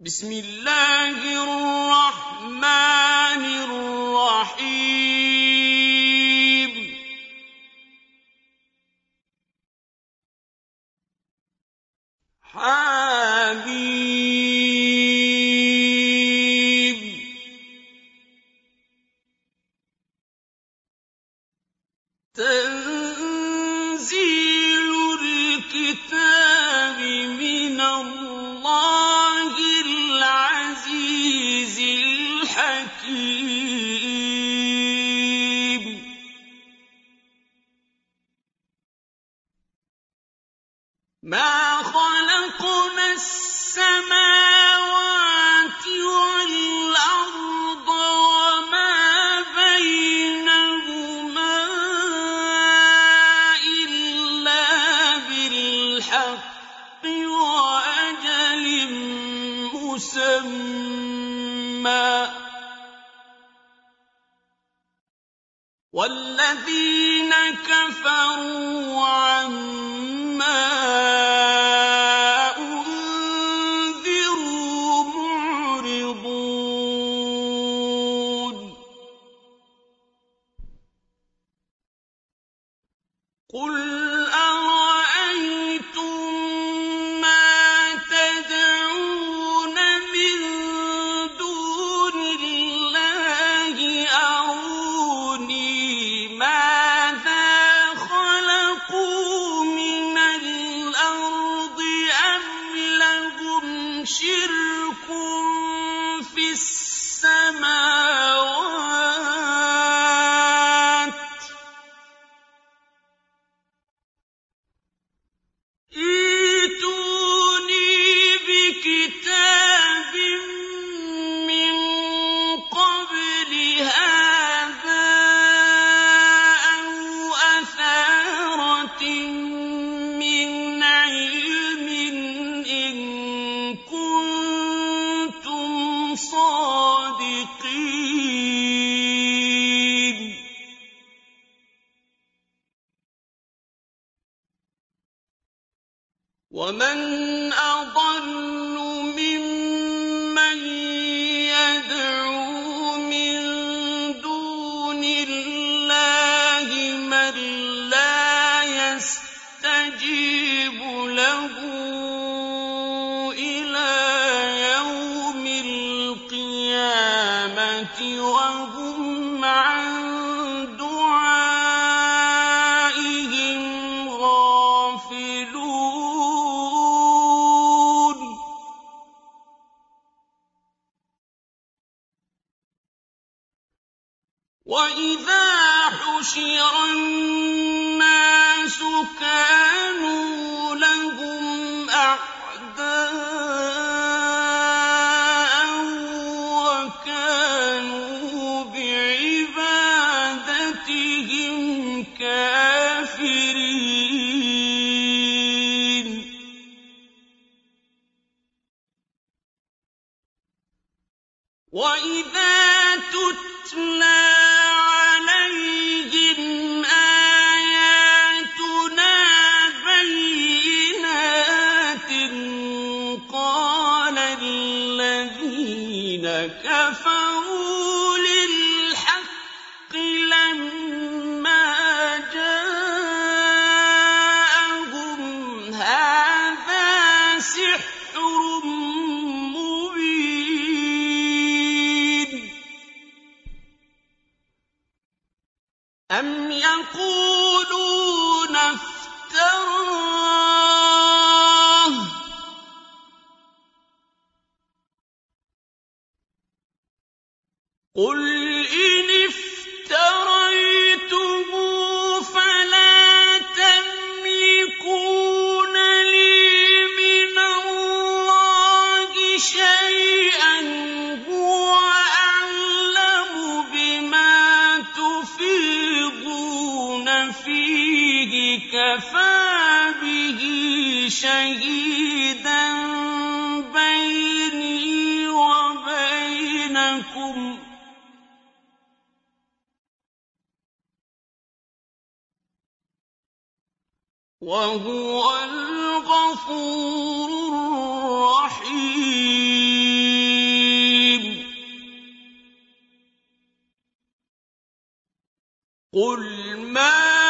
بسم الله الرحمن مسمى. والذين كفروا يقول وَهُوَ الْغَفُورُ الرَّحِيمُ. قُلْ مَا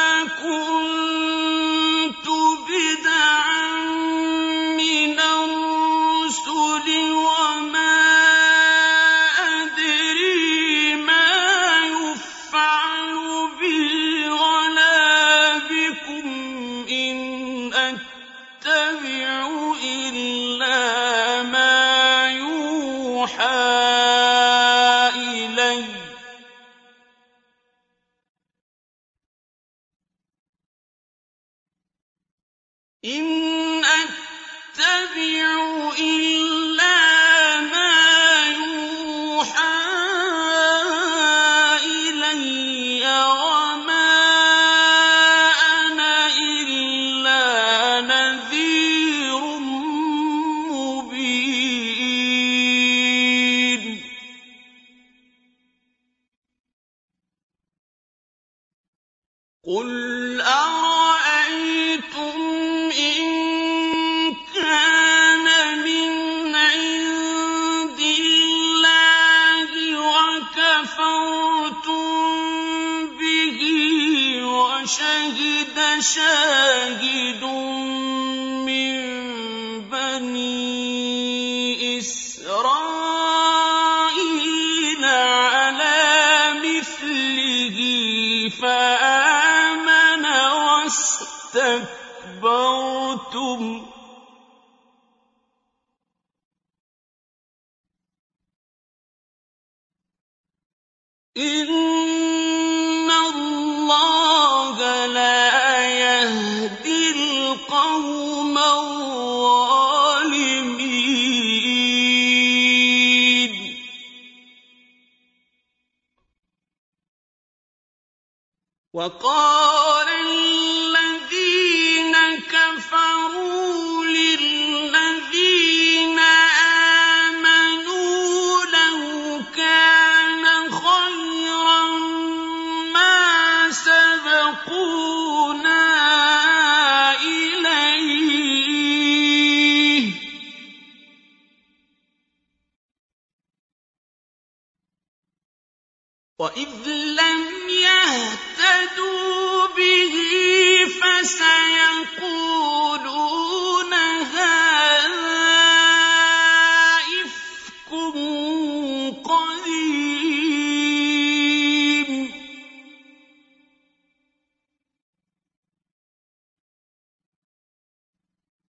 云。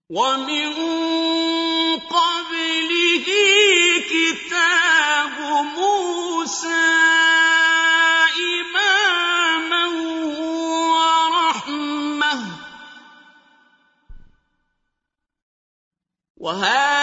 ومن قبله كتاب موسى إماما ورحمة. وهذا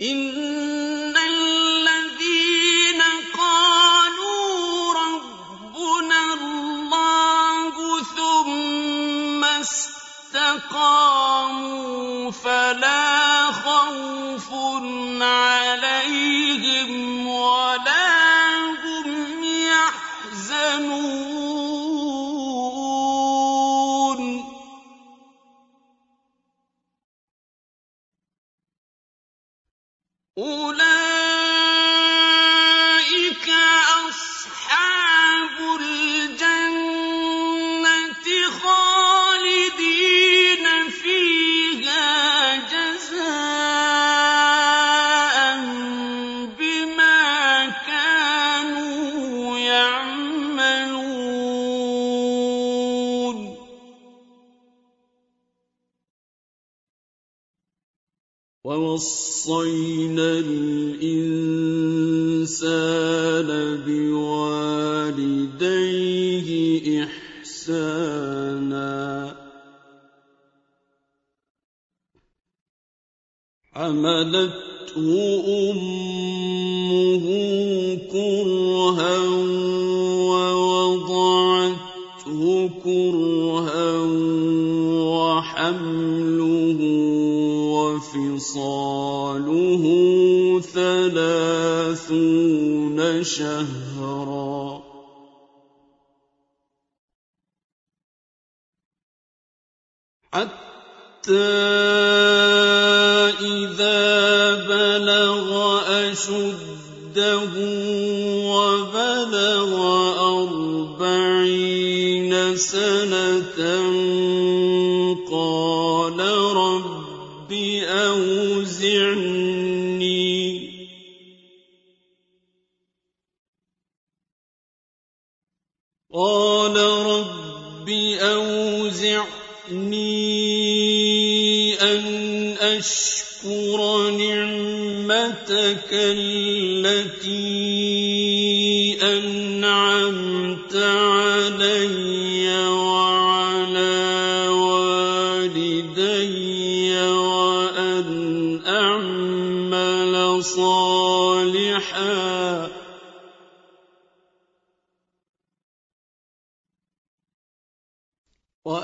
إِنَّ الَّذِينَ قَالُوا رَبُّنَا اللَّهُ ثُمَّ اسْتَقَامُوا فَلَا خَوْفٌ عَلَيْهِمْ وَلَا ووصينا الإنسان بوالديه إحسانا. حملته أمه كرها ووضعته كرها وحمله فصاله ثَلَاثُونَ شَهْرًا. حَتَّى إِذَا بَلَغَ أَشُدَّهُ وَبَلَغَ أَرْبَعِينَ سَنَةً قَالَ رَبِّ رب أوزعني. قال رب أوزعني أن أشكر نعمتك التي أنعمت علي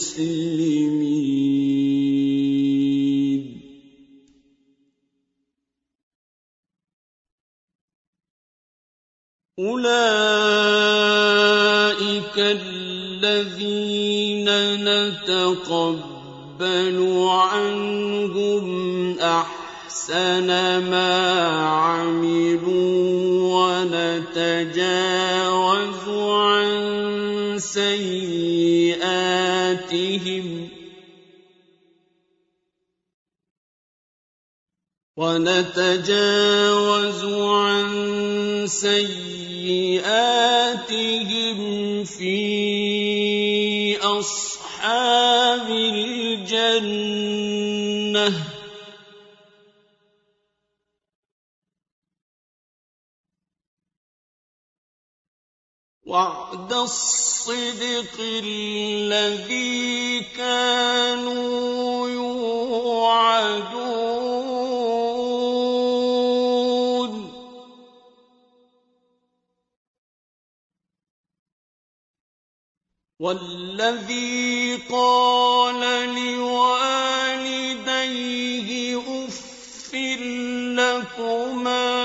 المسلمين. أولئك الذين نتقبل عنهم أحسن ما عملوا ونتجاوز سيئاتهم ونتجاوز عن سيئاتهم في أصحاب الجنة وعد الصدق الذي كانوا يوعدون. والذي قال لوالديه أف لكما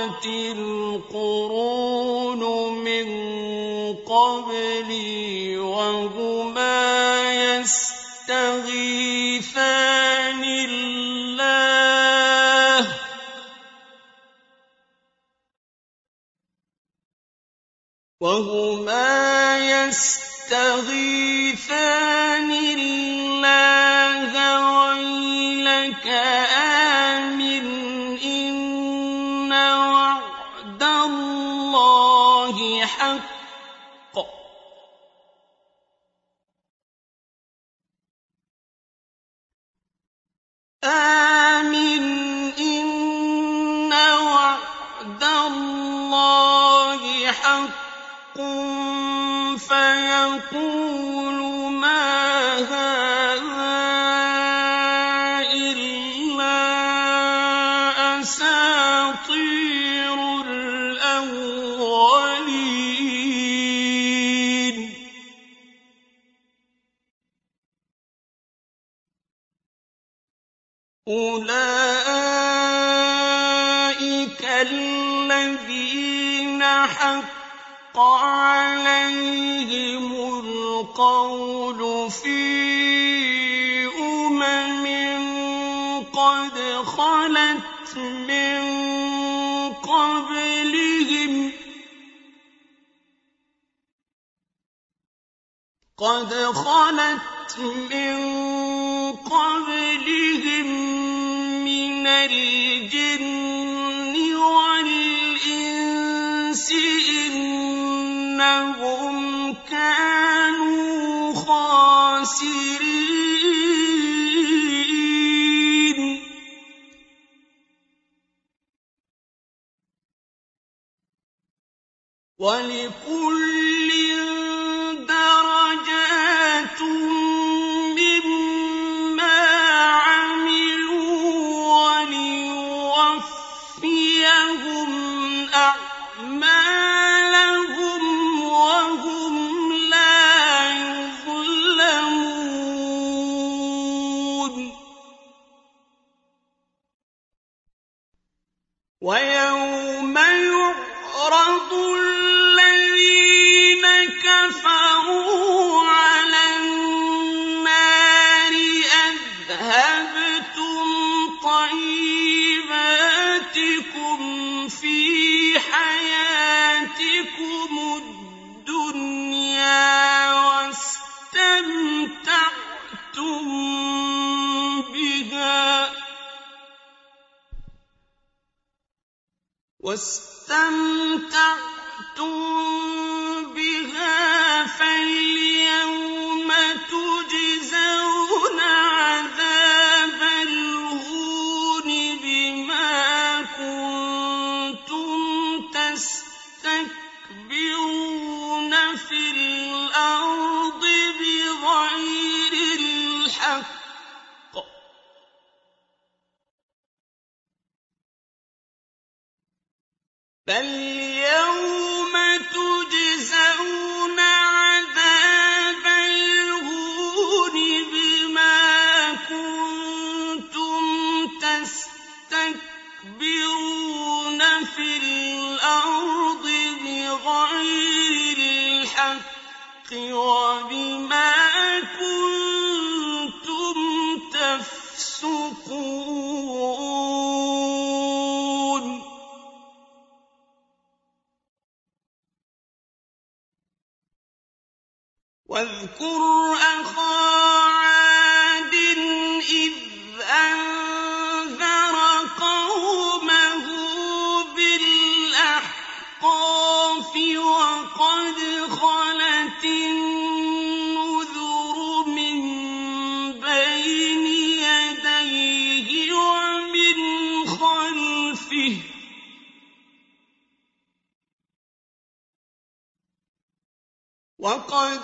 خلت القرون من قبلي وهما يستغيثان الله. وهما يستغيثان أولئك الذين حق عليهم القول في أمم قد خلت من قبلهم قد خلت من قبلهم الجن والإنس إنهم كانوا خاسرين. ولكل وَاذْكُرْ أَخَا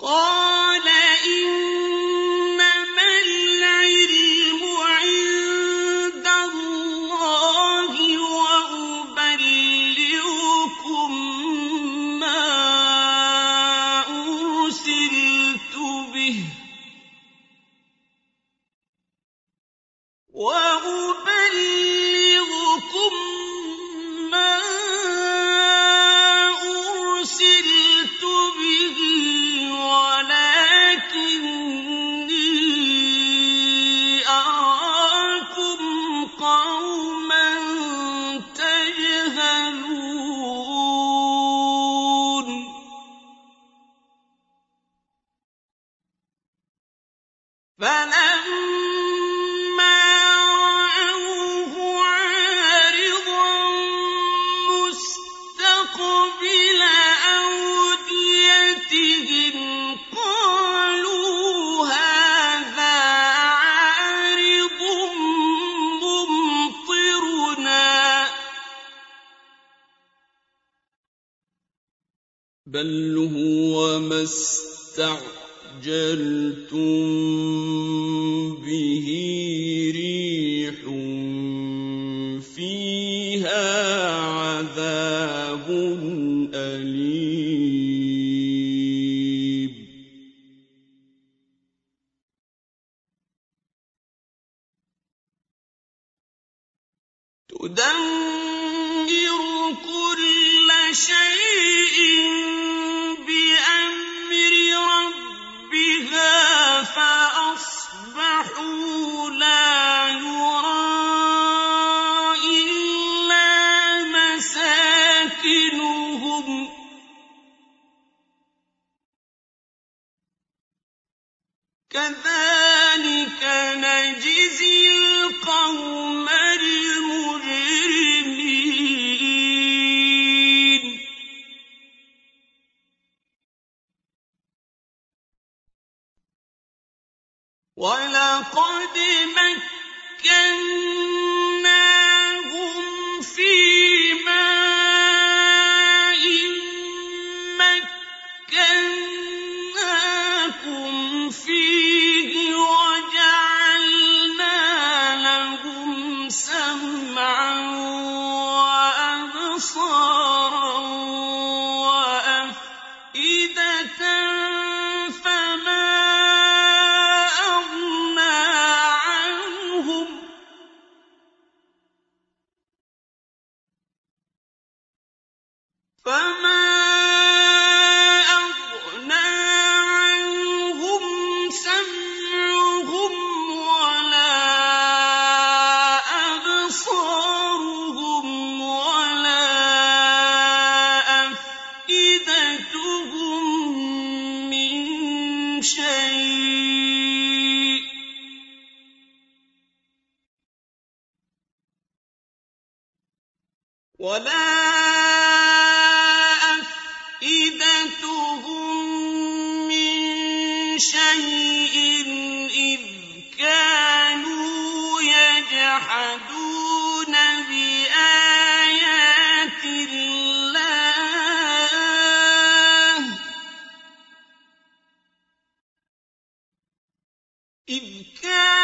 قال بل كذلك نجزي القوم فما إذ كانوا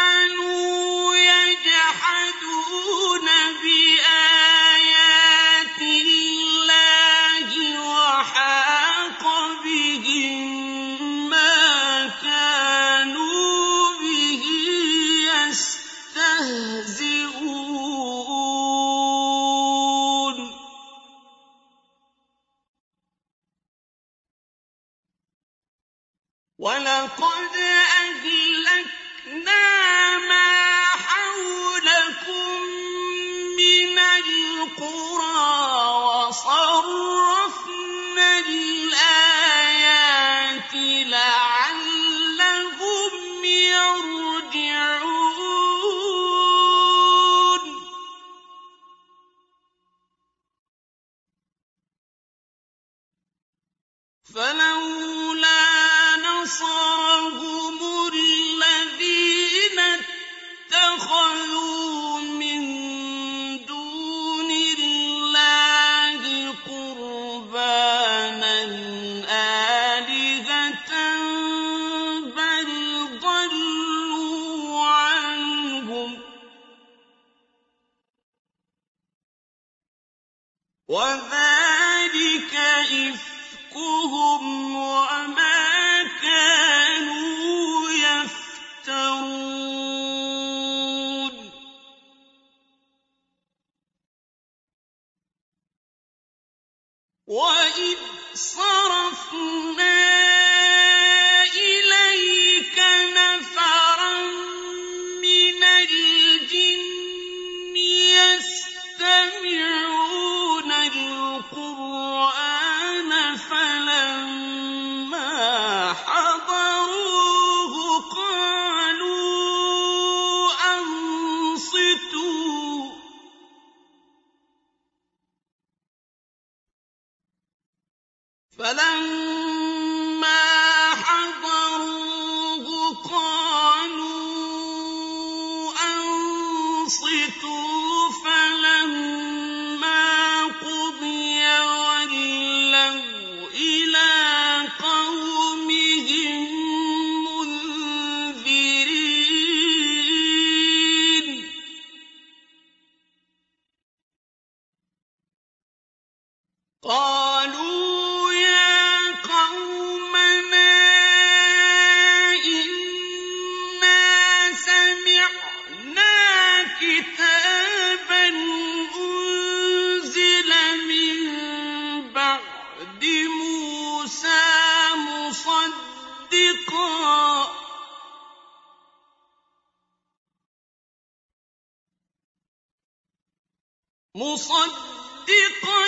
مصدقا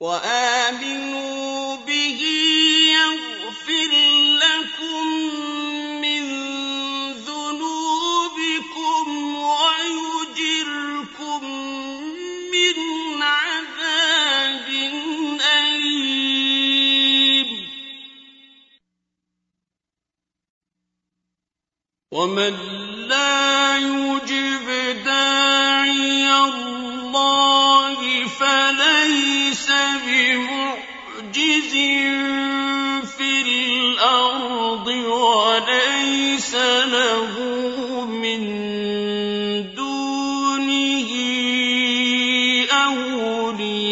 وَآمِنُوا بِهِ يَغْفِرْ لَكُم مِّن ذُنُوبِكُمْ وَيُجِرْكُم مِّنْ عَذَابٍ أَلِيمٍ. وَمَن لَّا يُجِبْ دَاعِيَ اللَّهِ في الأرض وليس له من دونه أولياء.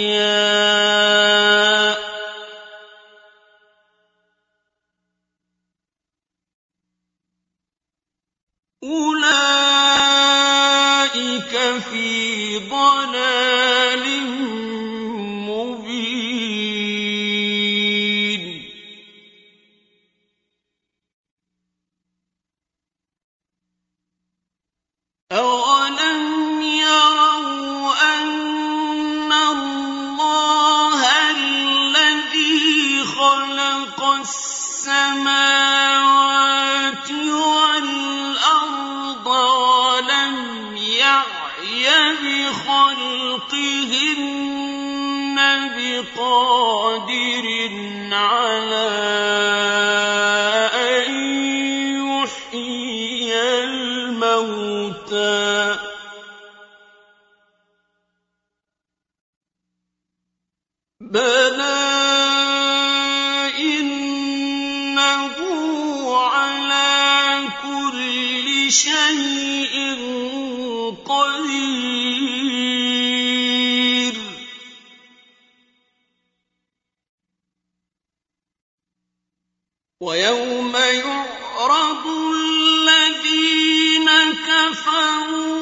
أولئك في كل شيء قدير. ويوم يعرض الذين كفروا